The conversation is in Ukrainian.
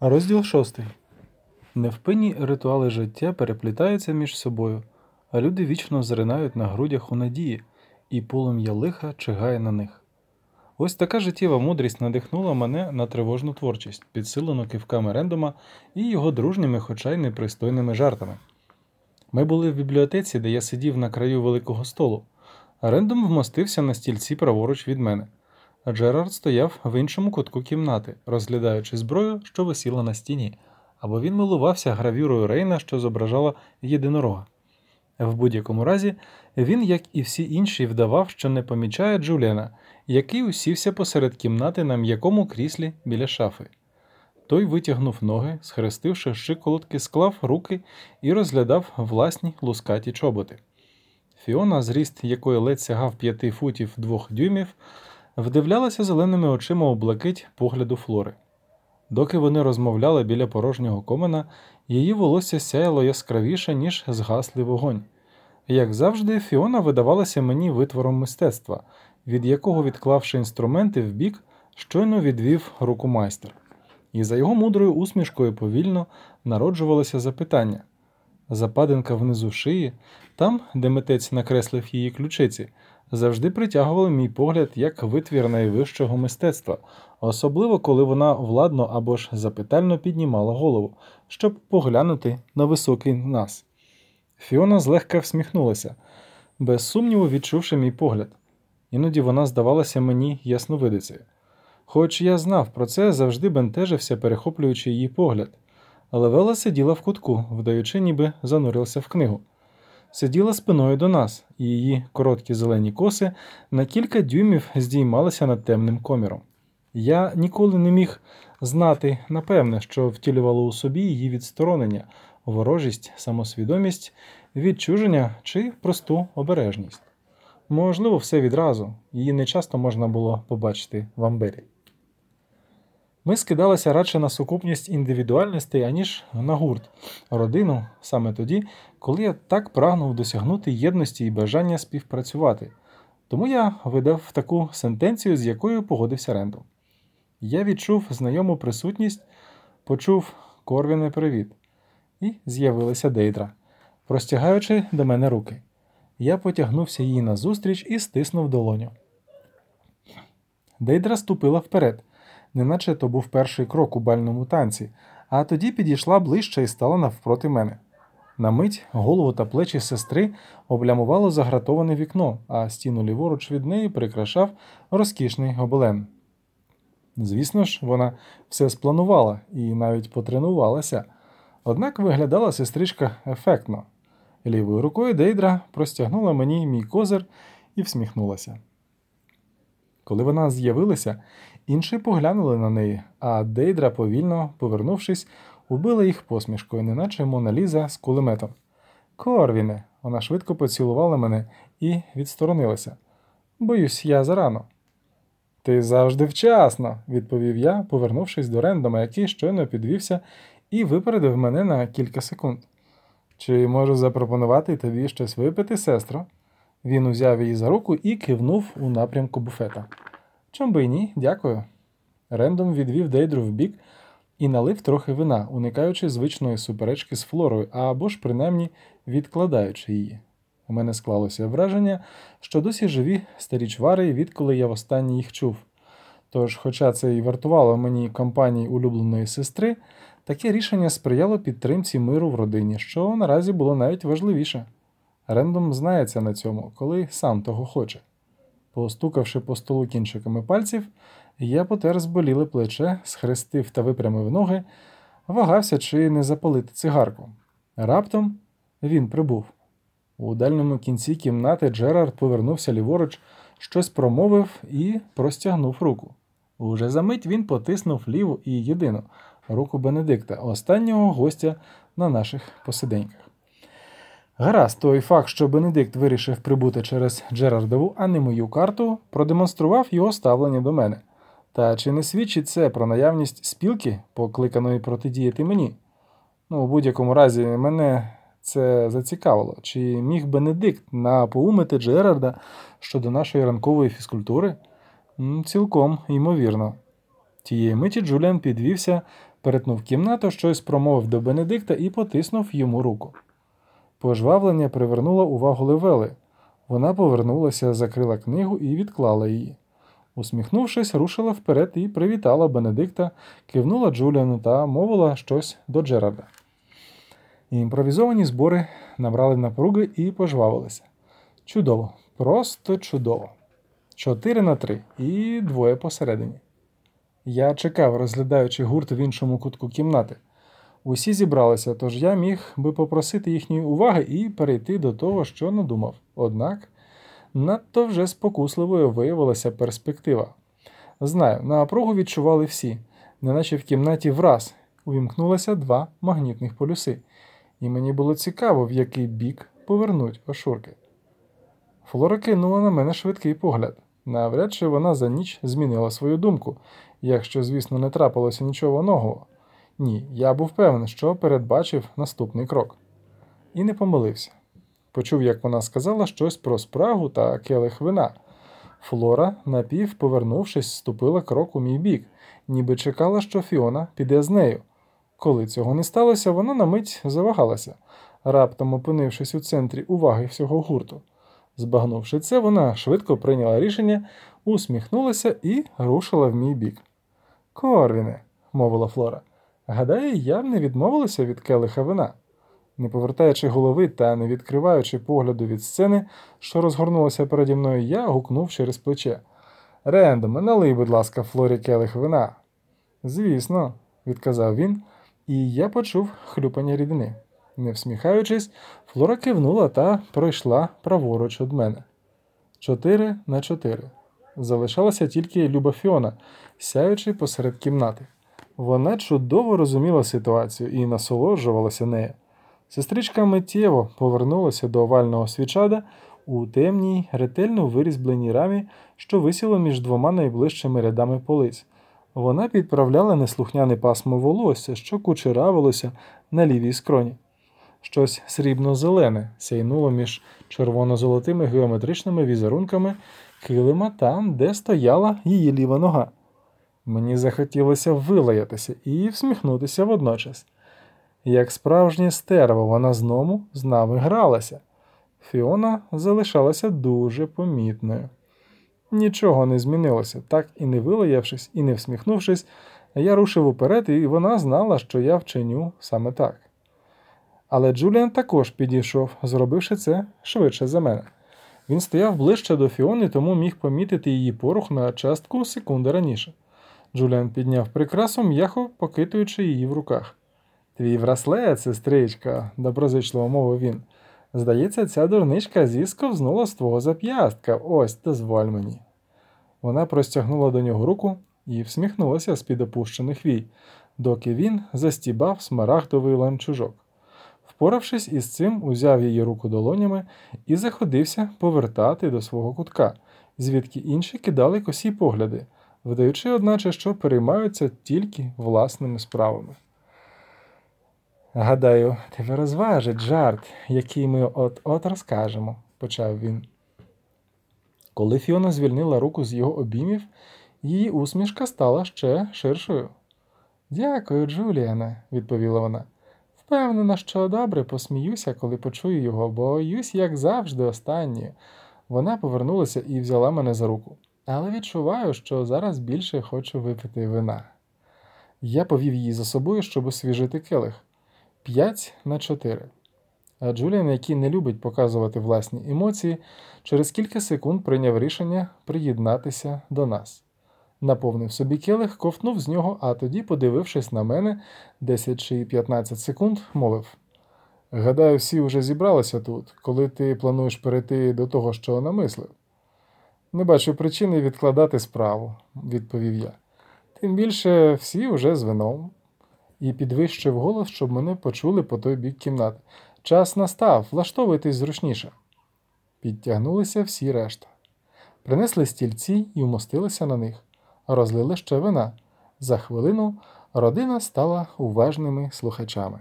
Розділ шостий. Невпинні ритуали життя переплітаються між собою, а люди вічно зринають на грудях у надії, і полум'я лиха чигає на них. Ось така життєва мудрість надихнула мене на тривожну творчість, підсилену кивками рендома і його дружніми, хоча й непристойними жартами. Ми були в бібліотеці, де я сидів на краю великого столу, рендом вмостився на стільці праворуч від мене. Джерард стояв в іншому кутку кімнати, розглядаючи зброю, що висіла на стіні, або він милувався гравюрою Рейна, що зображала єдинорога. В будь-якому разі, він, як і всі інші, вдавав, що не помічає Джуліана, який усівся посеред кімнати на м'якому кріслі біля шафи. Той витягнув ноги, схрестивши щиколотки, склав руки і розглядав власні лускаті чоботи. Фіона, зріст якої ледь сягав п'яти футів двох дюймів, вдивлялася зеленими очима у блакить погляду флори. Доки вони розмовляли біля порожнього комена, її волосся сяяло яскравіше, ніж згаслий вогонь. Як завжди, Фіона видавалася мені витвором мистецтва, від якого, відклавши інструменти вбік, щойно відвів руку майстер. І за його мудрою усмішкою повільно народжувалося запитання. Западинка внизу шиї, там, де митець накреслив її ключиці, завжди притягували мій погляд як витвір найвищого мистецтва, особливо коли вона владно або ж запитально піднімала голову, щоб поглянути на високий нас. Фіона злегка всміхнулася, без сумніву відчувши мій погляд. Іноді вона здавалася мені ясновидицею. Хоч я знав про це, завжди бентежився, перехоплюючи її погляд, але Вела сиділа в кутку, вдаючи, ніби занурився в книгу сиділа спиною до нас, і її короткі зелені коси на кілька дюймів здіймалися над темним коміром. Я ніколи не міг знати, напевне, що втілювало у собі її відсторонення, ворожість, самосвідомість, відчуження чи просту обережність. Можливо, все відразу, її не часто можна було побачити в Амбері. Ми скидалися радше на сукупність індивідуальностей, аніж на гурт, родину саме тоді, коли я так прагнув досягнути єдності і бажання співпрацювати. Тому я видав таку сентенцію, з якою погодився Рендл. Я відчув знайому присутність, почув Корвіне привіт, і з'явилася Дейдра, простягаючи до мене руки. Я потягнувся їй назустріч і стиснув долоню. Дейдра ступила вперед неначе то був перший крок у бальному танці, а тоді підійшла ближче і стала навпроти мене. На мить голову та плечі сестри облямувало загратоване вікно, а стіну ліворуч від неї прикрашав розкішний гобелен. Звісно ж, вона все спланувала і навіть потренувалася, однак виглядала сестричка ефектно. Лівою рукою Дейдра простягнула мені мій козир і всміхнулася. Коли вона з'явилася, Інші поглянули на неї, а Дейдра, повільно повернувшись, убила їх посмішкою, неначе Мона Ліза з кулеметом. Корвіне, вона швидко поцілувала мене і відсторонилася. Боюсь, я зарано. Ти завжди вчасно, відповів я, повернувшись до рендома, який щойно підвівся і випередив мене на кілька секунд. Чи можу запропонувати тобі щось випити, сестро? Він узяв її за руку і кивнув у напрямку буфета. Чом би й ні, дякую. Рендом відвів Дейдру в бік і налив трохи вина, уникаючи звичної суперечки з флорою або ж принаймні відкладаючи її. У мене склалося враження, що досі живі старі чвари, відколи я востаннє їх чув. Тож, хоча це і вартувало мені компанії улюбленої сестри, таке рішення сприяло підтримці миру в родині, що наразі було навіть важливіше. Рендом знається на цьому, коли сам того хоче. Постукавши по столу кінчиками пальців, я потер зболіле плече, схрестив та випрямив ноги, вагався чи не запалити цигарку. Раптом він прибув. У дальньому кінці кімнати Джерард повернувся ліворуч, щось промовив і простягнув руку. Уже за мить він потиснув ліву і єдину руку Бенедикта, останнього гостя на наших посиденьках. Гаразд, той факт, що Бенедикт вирішив прибути через Джерардову, а не мою карту, продемонстрував його ставлення до мене. Та чи не свідчить це про наявність спілки, покликаної протидіяти мені? Ну, у будь-якому разі, мене це зацікавило, чи міг Бенедикт напоумити Джерарда щодо нашої ранкової фізкультури? Цілком ймовірно. Тієї миті Джуліан підвівся, перетнув кімнату, щось промовив до Бенедикта і потиснув йому руку. Пожвавлення привернуло увагу Левели. Вона повернулася, закрила книгу і відклала її. Усміхнувшись, рушила вперед і привітала Бенедикта, кивнула Джуліану та мовила щось до Джерарда. Імпровізовані збори набрали напруги і пожвавилися. Чудово, просто чудово. Чотири на три і двоє посередині. Я чекав, розглядаючи гурт в іншому кутку кімнати. Усі зібралися, тож я міг би попросити їхньої уваги і перейти до того, що надумав. Однак надто вже спокусливою виявилася перспектива. Знаю, напругу відчували всі, неначе в кімнаті враз увімкнулося два магнітних полюси, і мені було цікаво, в який бік повернуть ошурки. Флора кинула на мене швидкий погляд. Навряд чи вона за ніч змінила свою думку, якщо, звісно, не трапилося нічого нового. Ні, я був певний, що передбачив наступний крок. І не помилився. Почув, як вона сказала щось про спрагу та келих вина. Флора, напів, повернувшись, ступила крок у мій бік, ніби чекала, що Фіона піде з нею. Коли цього не сталося, вона на мить завагалася, раптом опинившись у центрі уваги всього гурту. Збагнувши це, вона швидко прийняла рішення, усміхнулася і рушила в мій бік. Корвіне, мовила Флора, гадаю, я б не відмовилася від келиха вина. Не повертаючи голови та не відкриваючи погляду від сцени, що розгорнулася переді мною, я гукнув через плече. Рендоме, налий, будь ласка, Флорі келих вина. Звісно, відказав він, і я почув хлюпання рідини. Не всміхаючись, Флора кивнула та пройшла праворуч від мене. Чотири на чотири. Залишалася тільки Люба Фіона, сяючи посеред кімнати. Вона чудово розуміла ситуацію і насолоджувалася нею. Сестричка миттєво повернулася до овального свічада у темній, ретельно вирізбленій рамі, що висіла між двома найближчими рядами полиць. Вона підправляла неслухняне пасмо волосся, що кучеравилося на лівій скроні. Щось срібно-зелене сяйнуло між червоно-золотими геометричними візерунками килима там, де стояла її ліва нога. Мені захотілося вилаятися і всміхнутися водночас. Як справжнє стерво, вона знову з нами гралася. Фіона залишалася дуже помітною. Нічого не змінилося, так і не вилаявшись, і не всміхнувшись, я рушив уперед, і вона знала, що я вчиню саме так. Але Джуліан також підійшов, зробивши це швидше за мене. Він стояв ближче до Фіони, тому міг помітити її порух на частку секунди раніше. Джуліан підняв прикрасу, м'яко покитуючи її в руках. Твій враслет, сестричка, доброзичливо мовив він. Здається, ця дурничка зісковзнула з твого зап'ястка. Ось дозволь мені. Вона простягнула до нього руку і всміхнулася з під опущених вій, доки він застібав смарагдовий ланчужок. Впоравшись із цим, узяв її руку долонями і заходився повертати до свого кутка, звідки інші кидали косі погляди, вдаючи, одначе, що переймаються тільки власними справами. Гадаю, тебе розважить жарт, який ми от-от розкажемо, почав він. Коли Фіона звільнила руку з його обіймів, її усмішка стала ще ширшою. Дякую, Джуліане, відповіла вона. Впевнена, що добре посміюся, коли почую його, боюсь, як завжди, останнє. Вона повернулася і взяла мене за руку. Але відчуваю, що зараз більше хочу випити вина. Я повів її за собою, щоб освіжити келих. П'ять на чотири. А Джуліан, який не любить показувати власні емоції, через кілька секунд прийняв рішення приєднатися до нас. Наповнив собі келих, ковтнув з нього, а тоді, подивившись на мене 10 чи 15 секунд, мовив: Гадаю, всі вже зібралися тут, коли ти плануєш перейти до того, що намислив. Не бачу причини відкладати справу, відповів я. Тим більше всі вже з вином. І підвищив голос, щоб мене почули по той бік кімнати. Час настав, влаштовуйтесь зручніше. Підтягнулися всі решта. Принесли стільці і вмостилися на них, розлили ще вина. За хвилину родина стала уважними слухачами.